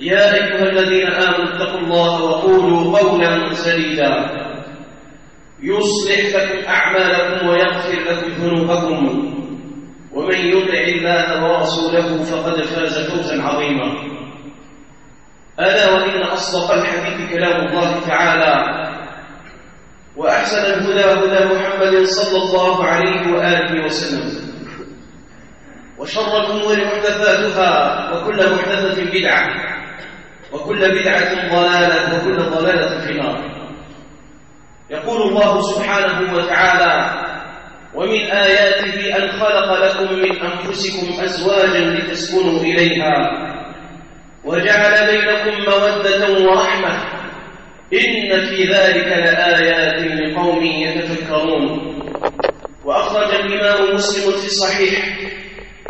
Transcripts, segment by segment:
يا أيها الذين آمنوا اتقوا الله وقولوا قولا سديدا. يصلح لكم أعمالكم ويغفر لكم ذنوبكم. ومن يطع الله ورسوله فقد فاز فوزا عظيما. ألا وإن أصدق الحديث كلام الله تعالى. وأحسن الهدى هدى محمد صلى الله عليه وآله وسلم. وشر الأمور محدثاتها وكل محدثة بدعة. وكل بدعة ضلالة وكل ضلالة في النار. يقول الله سبحانه وتعالى ومن آياته أن خلق لكم من أنفسكم أزواجا لتسكنوا إليها وجعل بينكم مودة ورحمة إن في ذلك لآيات لقوم يتفكرون. وأخرج الإمام مسلم في الصحيح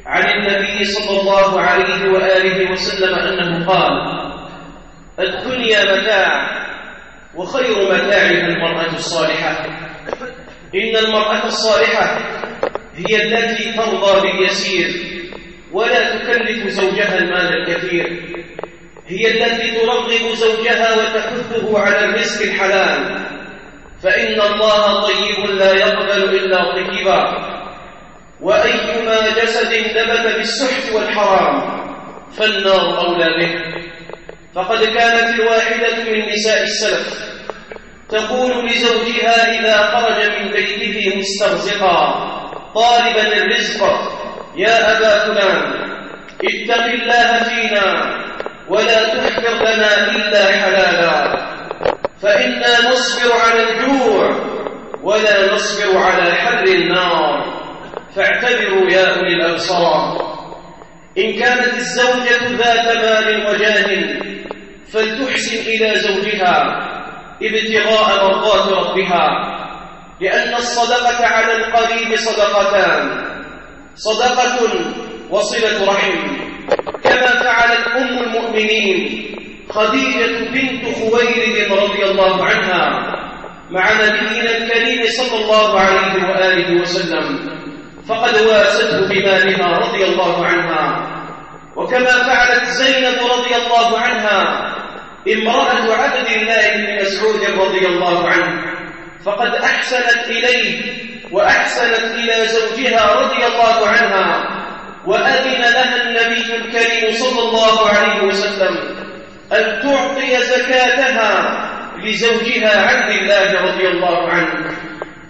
عن النبي صلى الله عليه وآله وسلم أنه قال الدنيا متاع وخير متاعها المرأة الصالحة. إن المرأة الصالحة هي التي ترضى باليسير ولا تكلف زوجها المال الكثير. هي التي ترغب زوجها وتحثه على الرزق الحلال. فإن الله طيب لا يقبل إلا طيبا. وأيما جسد نبت بالسحت والحرام فالنار أولى به. فقد كانت الواحدة من نساء السلف تقول لزوجها إذا خرج من بيته مسترزقا طالبا الرزق يا أبا فلان اتق الله فينا ولا تحفر لنا إلا حلالا فإنا نصبر على الجوع ولا نصبر على حر النار. فاعتبروا يا أولي الأبصار. إن كانت الزوجة ذات مال وجاه فلتحسن إلى زوجها ابتغاء مرضات ربها لأن الصدقة على القريب صدقتان صدقة وصلة رحم. كما فعلت أم المؤمنين خديجة بنت خويلد رضي الله عنها مع نبينا الكريم صلى الله عليه وآله وسلم فقد واسته بمالها رضي الله عنها. وكما فعلت زينب رضي الله عنها امرأة عبد الله بن مسعود رضي الله عنه فقد أحسنت إليه وأحسنت إلى زوجها رضي الله عنها وأذن لها النبي الكريم صلى الله عليه وسلم أن تعطي زكاتها لزوجها عبد الله رضي الله عنه.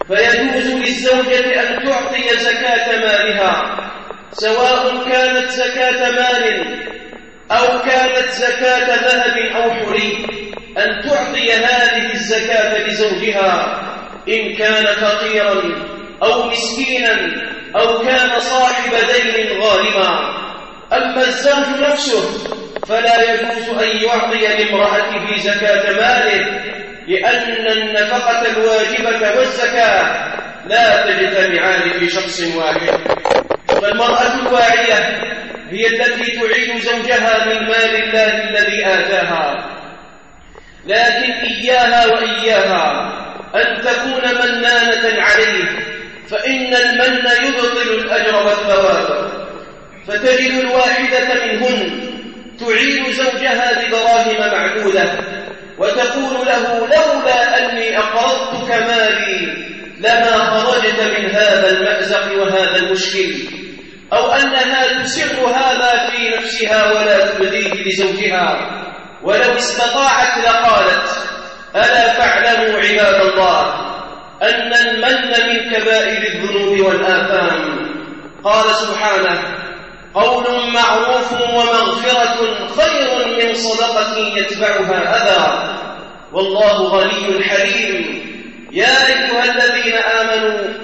فيجوز للزوجة أن تعطي زكاة مالها سواء كانت زكاة مال أو كانت زكاة ذهب أو حري أن تعطي هذه الزكاة لزوجها إن كان فقيرا أو مسكينا أو كان صاحب دين غارما أما الزوج نفسه فلا يجوز أن يعطي لامرأته زكاة ماله لأن النفقة الواجبة والزكاة لا تجتمعان في شخص واحد. فالمرأة الواعية هي التي تعين زوجها من مال الله الذي آتاها. لكن إياها وإياها أن تكون منانة عليه فإن المن يبطل الأجر والثواب. فتجد الواحدة منهن تعين زوجها بدراهم معدودة وتقول له لولا أني أقرضتك مالي لما خرجت من هذا المأزق وهذا المشكل. أو أنها تسر هذا في نفسها ولا تبديه لزوجها. ولو استطاعت لقالت ألا فاعلموا عباد الله أن المن من كبائر الذنوب والآثام؟ قال سبحانه قول معروف ومغفرة خير من صدقة يتبعها أذى. والله غني حليم. يا أيها الذين آمنوا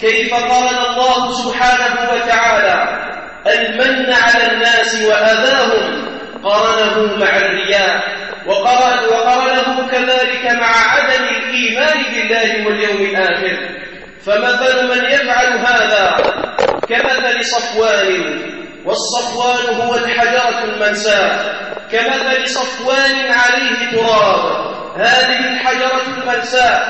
كيف قرن الله سبحانه وتعالى المن على الناس وأذاهم قرنه مع الرياء وقرن وقرنه كذلك مع عدم الإيمان بالله واليوم الآخر. فمثل من يفعل هذا كمثل صفوان والصفوان هو الحجرة المنساة. كمثل صفوان عليه تراب هذه الحجرة المنساة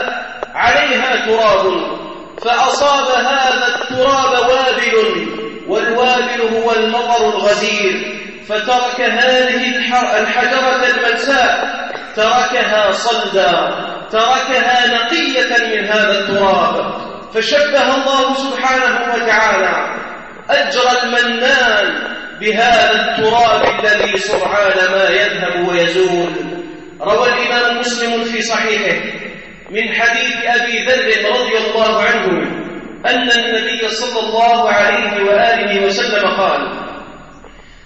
عليها تراب. فأصاب هذا التراب وابل والوابل هو المطر الغزير. فترك هذه الحجرة المنساء تركها صلدا تركها نقية من هذا التراب. فشبه الله سبحانه وتعالى أجر المنان بهذا التراب الذي سرعان ما يذهب ويزول. روى الإمام مسلم في صحيحه من حديث أبي ذر رضي الله عنه أن النبي صلى الله عليه وآله وسلم قال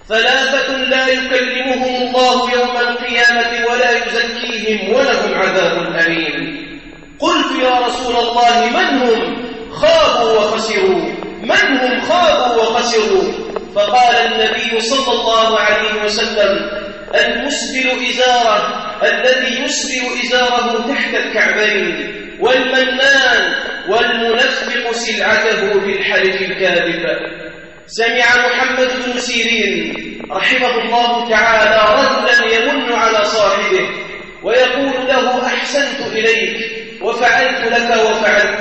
ثلاثة لا يكلمهم الله يوم القيامة ولا يزكيهم ولهم عذاب أليم. قلت يا رسول الله من هم؟ خابوا وخسروا. من هم؟ خابوا وخسروا. فقال النبي صلى الله عليه وسلم المسبل إزارة الذي يسبل إزاره تحت الكعبين والمنان والمنفق سلعته بالحلف الكاذب. سمع محمد بن سيرين رحمه الله تعالى رجلا يمن على صاحبه ويقول له أحسنت إليك وفعلت لك وفعلت.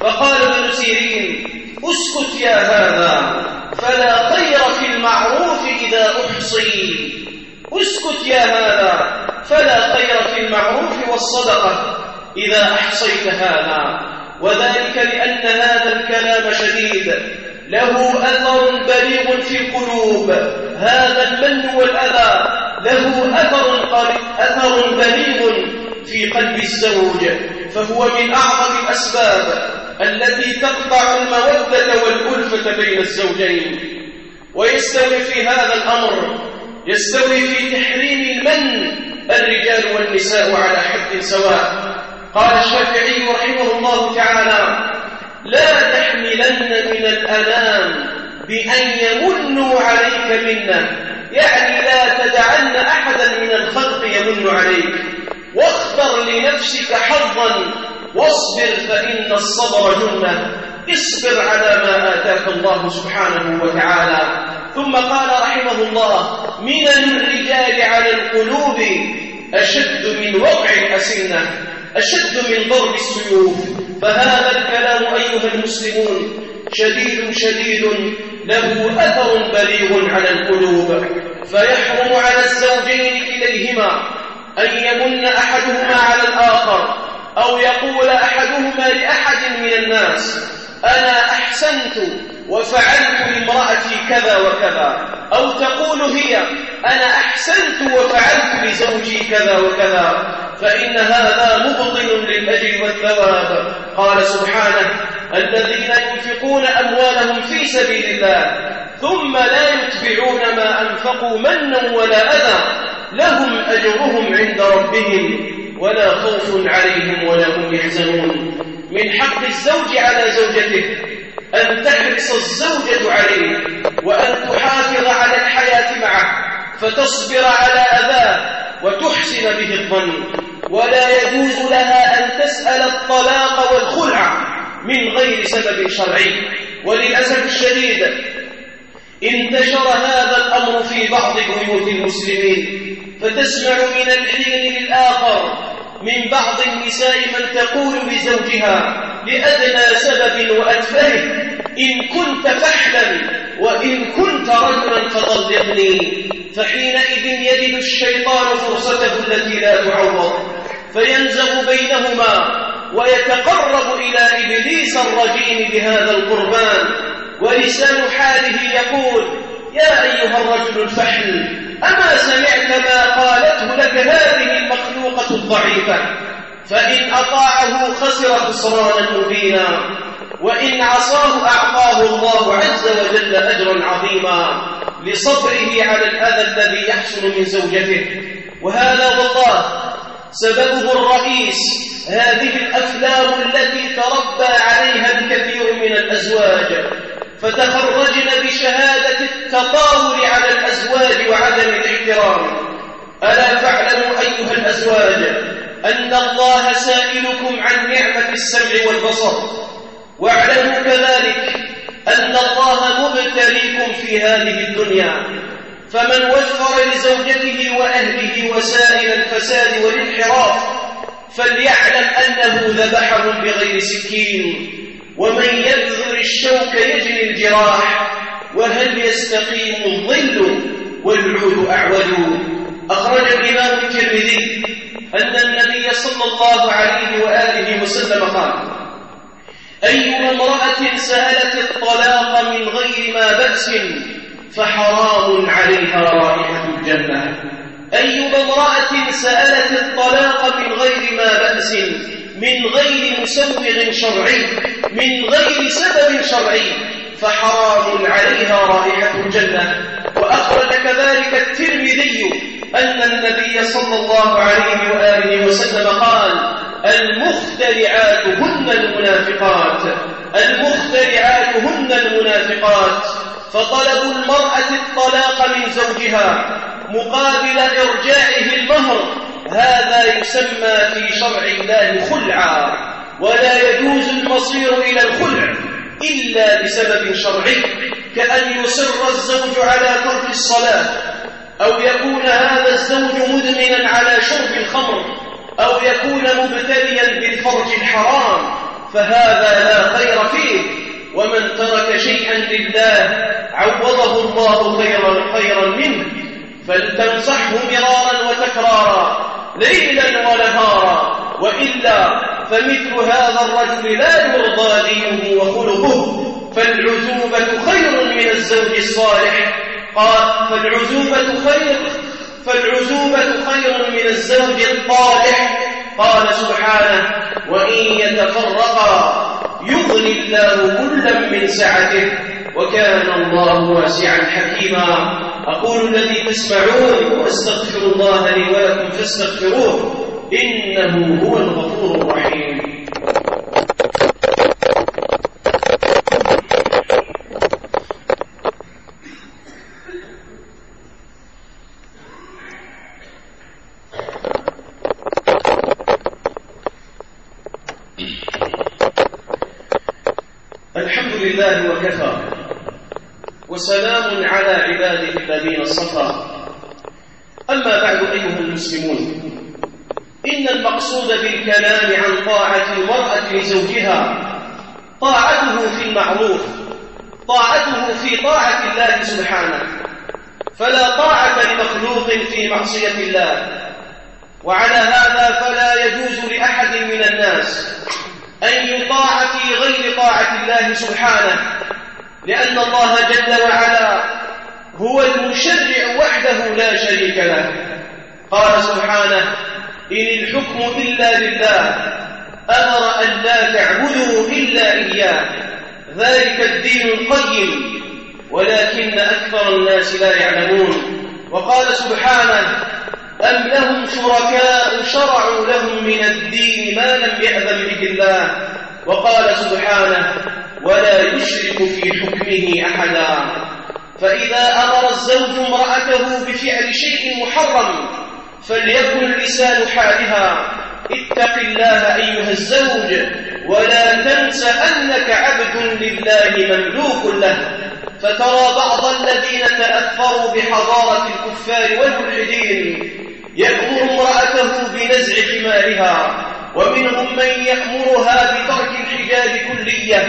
فقال ابن سيرين اسكت يا هذا فلا خير في المعروف إذا أحصي. اسكت يا هذا فلا خير في المعروف والصدقة إذا أحصيت هذا. وذلك لأن هذا الكلام شديد. له أثر بليغ في القلوب. هذا المن والأذى له أثر, أثر بليغ في قلب الزوج. فهو من أعظم الأسباب التي تقطع المودة والألفة بين الزوجين. ويستوي في هذا الأمر يستوي في تحريم المن الرجال والنساء على حد سواء. قال الشافعي رحمه الله تعالى لا تحملن من الأنام بأن يمنوا عليك منا. يعني لا تدعن أحدا من الخلق يمن عليك. واختر لنفسك حظا واصبر فإن الصبر جنة. اصبر على ما آتاك الله سبحانه وتعالى. ثم قال رحمه الله من الرجال على القلوب أشد من وقع الأسنة أشد من ضرب السيوف. فهذا الكلام أيها المسلمون شديد شديد له أثر بليغ على القلوب. فيحرم على الزوجين كليهما أن يمن أحدهما على الآخر أو يقول أحدهما لأحد من الناس أنا أحسنت وفعلت لامرأتي كذا وكذا. أو تقول هي أنا أحسنت وفعلت لزوجي كذا وكذا. فإن هذا مبطل للأجر والثواب. قال سبحانه الذين ينفقون أموالهم في سبيل الله ثم لا يتبعون ما أنفقوا منا ولا أذى. لهم أجرهم عند ربهم ولا خوف عليهم ولا هم يحزنون. من حق الزوج على زوجته. أن تحرص الزوجة عليه وأن تحافظ على الحياة معه فتصبر على أذاه وتحسن به الظن. ولا يجوز لها أن تسأل الطلاق والخلع من غير سبب شرعي. وللأسف الشديد انتشر هذا الأمر في بعض بيوت المسلمين فتسمع من الحين للآخر من بعض النساء من تقول لزوجها لأدنى سبب وأتفه إن كنت فحلا وإن كنت رجلا فطلقني فحينئذ يجد الشيطان فرصته التي لا تعوض. فينزغ بينهما ويتقرب إلى إبليس الرجيم بهذا القربان. ولسان حاله يقول يا أيها الرجل الفحل أما سمعت ما قالته لك هذه الضعيفة فإن أطاعه خسر خسرانا مبينا. وإن عصاه أعطاه الله عز وجل أجرا عظيما. لصبره على الأذى الذي يحصل من زوجته. وهذا والله سببه الرئيس. هذه الأفلام التي تربى عليها الكثير من الأزواج. فتخرجن بشهادة التطاول على الأزواج وعدم الاحترام. ألا تعلموا أيها الأزواج أن الله سائلكم عن نعمة السمع والبصر؟ واعلموا كذلك أن الله مبتليكم في هذه الدنيا. فمن وفر لزوجته وأهله وسائل الفساد والانحراف فليعلم أنه ذبحهم بغير سكين. ومن يبذر الشوك يجني الجراح وهل يستقيم الظل والعود أعوج أخرج الإمام الترمذي أن النبي صلى الله عليه وآله وسلم قال أيما امرأة سألت الطلاق من غير ما بأس فحرام عليها رائحة الجنة. أيما امرأة سألت الطلاق من غير ما بأس من غير مسوغ شرعي من غير سبب شرعي فحرام عليها رائحة الجنة. وأخرج كذلك الترمذي أن النبي صلى الله عليه وآله وسلم قال المخترعات هن المنافقات المخترعات هن المنافقات. فطلب المرأة الطلاق من زوجها مقابل إرجاعه المهر. هذا يسمى في شرع الله خلعا ولا يجوز المصير إلى الخلع إلا بسبب شرعي. كأن يصر الزوج على ترك الصلاة أو يكون هذا الزوج مدمنا على شرب الخمر أو يكون مبتليا بالفرج الحرام فهذا لا خير فيه. ومن ترك شيئا لله عوضه الله خيرا خيرا منه. فلتنصحه مرارا وتكرارا ليلا ونهارا. وإلا فمثل هذا الرجل لا يرضى دينه وخلقه. فالعزوبة خير من الزوج الصالح. قال فالعزوبة خير فالعزوبة خير من الزوج الطالح. قال سبحانه وإن يتفرقا يغني الله كلا من سعته وكان الله واسعا حكيما. أقول الذي تسمعون وأستغفر الله لي ولكم فاستغفروه إنه هو الغفور الرحيم. لله وكفى وسلام على عباده الذين اصطفى. أما بعد أيها المسلمون إن المقصود بالكلام عن طاعة المرأة لزوجها طاعته في المعروف طاعته في طاعة الله سبحانه. فلا طاعة لمخلوق في معصية الله. وعلى هذا فلا يجوز لأحد من الناس أن يطاع في غير طاعة الله سبحانه لأن الله جل وعلا هو المشرع وحده لا شريك له. قال سبحانه إن الحكم إلا لله أمر أن لا تعبدوا إلا إياه ذلك الدين القيم ولكن أكثر الناس لا يعلمون. وقال سبحانه أم لهم شركاء شرعوا لهم من الدين ما لم يأذن به الله؟ وقال سبحانه ولا يشرك في حكمه أحدا. فإذا أمر الزوج امرأته بفعل شيء محرم فليكن لسان حالها اتق الله أيها الزوج ولا تنس أنك عبد لله مملوك له. فترى بعض الذين تأثروا بحضارة الكفار والملحدين يأمر امرأته بنزع خمارها ومنهم من يأمرها بترك الحجاب كلية.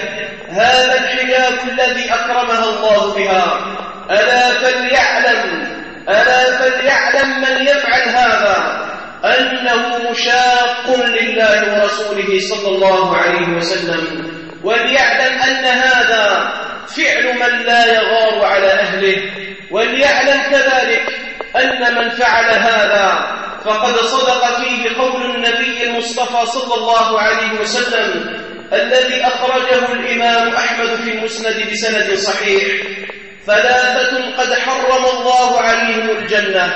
هذا الحجاب الذي أكرمها الله بها. ألا فليعلم ألا فليعلم من يفعل هذا؟ أنه مشاق لله ورسوله صلى الله عليه وسلم. وليعلم أن هذا فعل من لا يغار على أهله وليعلم كذلك أن من فعل هذا فقد صدق فيه قول النبي المصطفى صلى الله عليه وسلم الذي أخرجه الإمام أحمد في المسند بسند صحيح ثلاثة قد حرم الله عليهم الجنة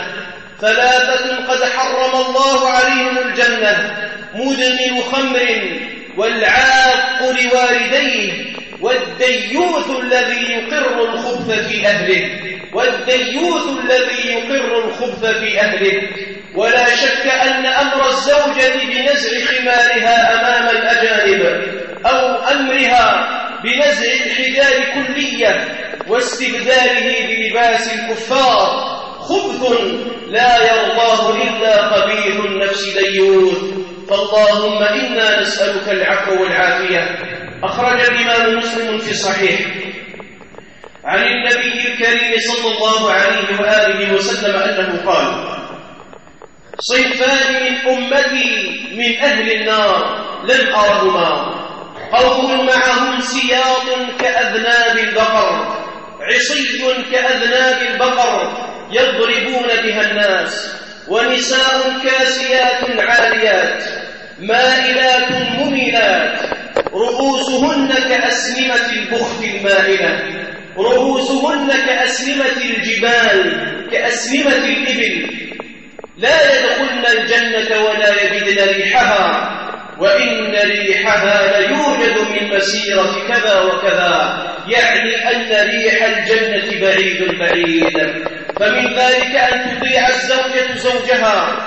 ثلاثة قد حرم الله عليهم الجنة مدمن خمر والعاق لوالديه والديوث الذي يقر الخبث في أهله والديوث الذي يقر الخبث في أهله. ولا شك أن أمر الزوجة بنزع خمارها أمام الأجانب أو أمرها بنزع الحجاب كلية واستبداله بلباس الكفار. خبث لا يرضاه إلا قبيح النفس ديوث. فاللهم إنا نسألك العفو والعافية. أخرج الإمام مسلم في صحيح. عن النبي الكريم صلى الله عليه وآله وسلم أنه قال صنفان من أمتي من أهل النار لم أرهما قوم معهم سياط كأذناب البقر عصي كأذناب البقر يضربون بها الناس ونساء كاسيات عاريات مائلات مميلات رؤوسهن كأسنمة البخت المائلة. رؤوسهن كأسنمة الجبال كأسنمة الإبل. لا يدخلن الجنة ولا يجدن ريحها وإن ريحها ليوجد من مسيرة كذا وكذا. يعني أن ريح الجنة بعيد بعيد. فمن ذلك أن تطيع الزوجة زوجها.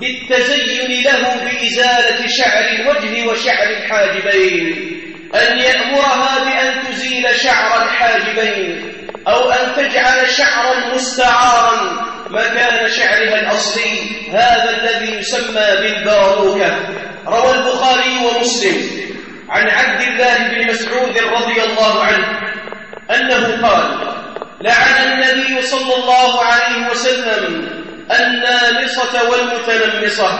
بالتزين له بإزالة شعر الوجه وشعر الحاجبين أن يأمرها بأن تزيل شعر الحاجبين أو أن تجعل شعرا مستعارا مكان شعرها الأصلي هذا الذي يسمى بالباروكة. روى البخاري ومسلم عن عبد الله بن مسعود رضي الله عنه أنه قال لعن النبي صلى الله عليه وسلم النامصة والمتنمصة.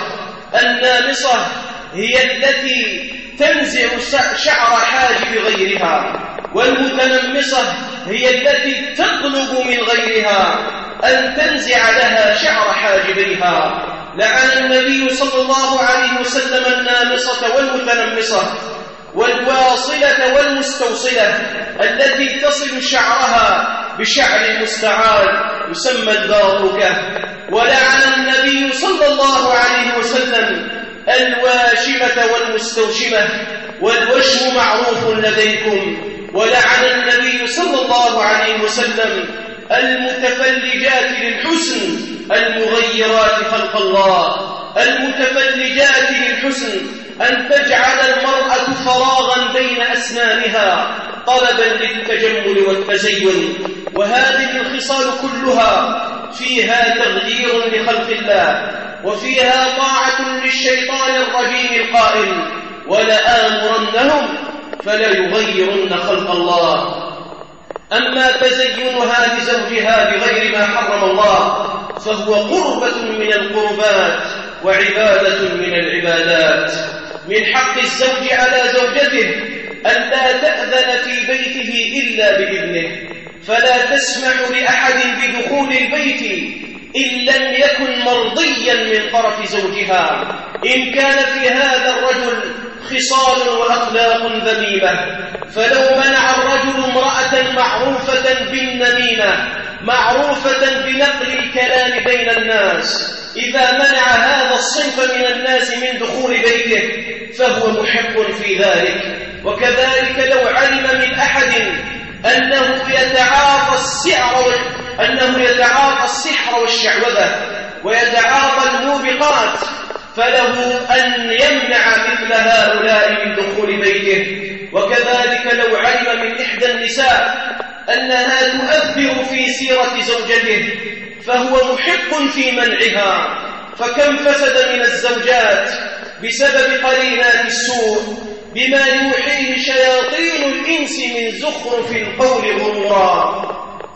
النامصة هي التي تنزع شعر حاجب غيرها والمتنمصة هي التي تطلب من غيرها أن تنزع لها شعر حاجبيها. لعن النبي صلى الله عليه وسلم النامصة والمتنمصة والواصلة والمستوصلة التي تصل شعرها بشعر مستعار يسمى الباروكة. ولعن النبي صلى الله عليه وسلم الواشمة والمستوشمة والوشم معروف لديكم. ولعن النبي صلى الله عليه وسلم المتفلجات للحسن المغيرات خلق الله. المتفلجات للحسن أن تجعل المرأة فراغا بين أسنانها طلبا للتجمل والتزين. وهذه الخصال كلها فيها تغيير لخلق الله وفيها طاعة للشيطان الرجيم القائل ولآمرنهم فليغيرن خلق الله أما تزينها لزوجها بغير ما حرم الله فهو قربة من القربات وعبادة من العبادات. من حق الزوج على زوجته أن لا تأذن في بيته إلا بإذنه. فلا تسمح لأحد بدخول البيت إن لم يكن مرضيا من طرف زوجها. إن كان في هذا الرجل خصال وأخلاق ذميمة فلو منع الرجل امرأة معروفة بالنميمة معروفة بنقل الكلام بين الناس إذا منع هذا الصنف من الناس من دخول بيته فهو محق في ذلك. وكذلك لو علم من أحد أنه يتعاطى السعر أنه يتعاطى السحر والشعوذة ويتعاطى الموبقات فله أن يمنع مثل هؤلاء من دخول بيته. وكذلك لو علم من إحدى النساء أنها تؤثر في سيرة زوجته فهو محق في منعها. فكم فسد من الزوجات بسبب قرينات السوء؟ بما يوحيه شياطين الإنس من زخرف القول غرورا.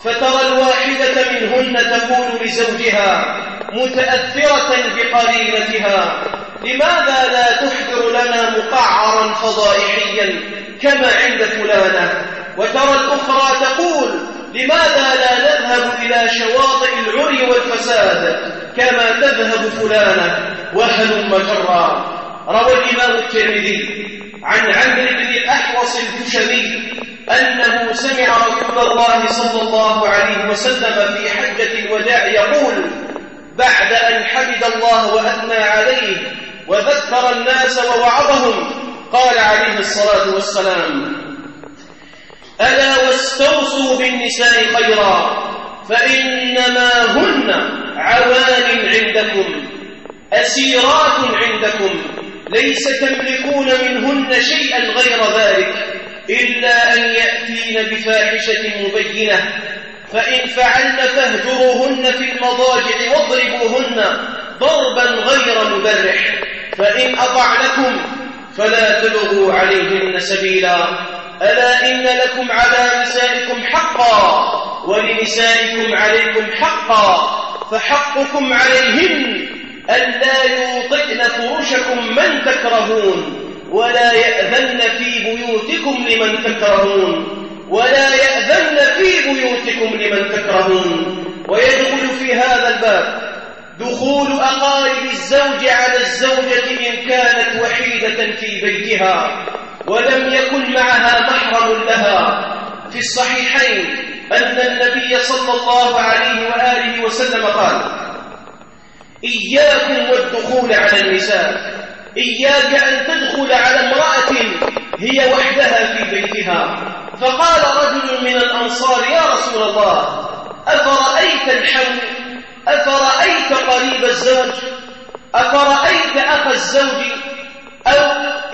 فترى الواحدة منهن تقول لزوجها متأثرة بقرينتها لماذا لا تحضر لنا مقعرا فضائحيا كما عند فلانة؟ وترى الأخرى تقول لماذا لا نذهب إلى شواطئ العري والفساد كما تذهب فلانة وهلم جرا؟ روى الإمام الترمذي. عن عمرو بن الأحوص الجشمي أنه سمع رسول الله صلى الله عليه وسلم في حجة الوداع يقول بعد أن حمد الله وأثنى عليه وذكر الناس ووعظهم قال عليه الصلاة والسلام ألا واستوصوا بالنساء خيرا فإنما هن عوان عندكم أسيرات عندكم ليس تملكون منهن شيئا غير ذلك إلا أن يأتين بفاحشة مبينة. فإن فعلن فاهجروهن في المضاجع واضربوهن ضربا غير مبرح. فإن أطعنكم فلا تلغوا عليهن سبيلا. ألا إن لكم على نسائكم حقا ولنسائكم عليكم حقا. فحقكم عليهن ألا يوطئن فرشكم من تكرهون ولا يأذن في بيوتكم لمن تكرهون ولا يأذن في بيوتكم لمن تكرهون. ويدخل في هذا الباب دخول أقارب الزوج على الزوجة إن كانت وحيدة في بيتها ولم يكن معها محرم لها. في الصحيحين أن النبي صلى الله عليه وآله وسلم قال إياكم والدخول على النساء. إياك أن تدخل على امرأة هي وحدها في بيتها. فقال رجل من الأنصار يا رسول الله أفرأيت الحمل؟ أفرأيت قريب الزوج؟ أفرأيت أخ الزوج؟ أو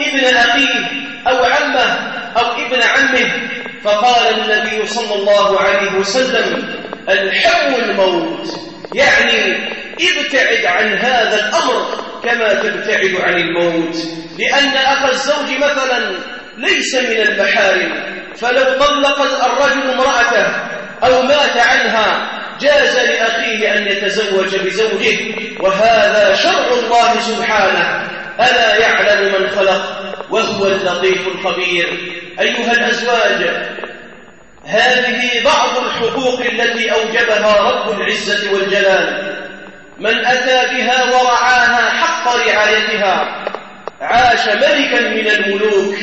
ابن أخيه؟ أو عمه؟ أو ابن عمه؟ فقال النبي صلى الله عليه وسلم الحم الموت. يعني ابتعد عن هذا الأمر كما تبتعد عن الموت. لأن أخ الزوج مثلا ليس من المحارم. فلو طلق الرجل امرأته أو مات عنها جاز لأخيه أن يتزوج بزوجه. وهذا شرع الله سبحانه. ألا يعلم من خلق؟ وهو اللطيف الخبير. أيها الأزواج هذه بعض الحقوق التي أوجبها رب العزة والجلال. من أتى بها ورعاها حق رعايتها عاش ملكا من الملوك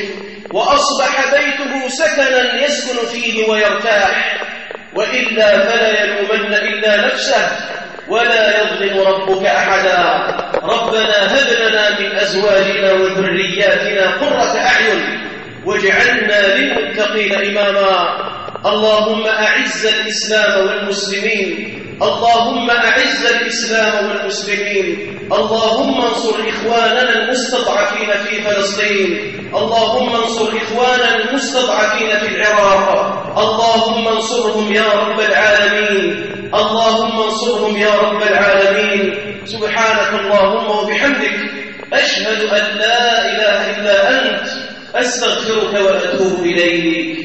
وأصبح بيته سكنا يسكن فيه ويرتاح وإلا فلا يلومن إلا نفسه ولا يظلم ربك أحدا. ربنا هب لنا من أزواجنا وذرياتنا قرة أعين واجعلنا للمتقين إماما. اللهم أعز الإسلام والمسلمين اللهم أعز الإسلام والمسلمين. اللهم انصر إخواننا المستضعفين في فلسطين. اللهم انصر إخواننا المستضعفين في العراق. اللهم انصرهم يا رب العالمين. اللهم انصرهم يا رب العالمين. سبحانك اللهم وبحمدك أشهد أن لا إله إلا أنت أستغفرك وأتوب إليك.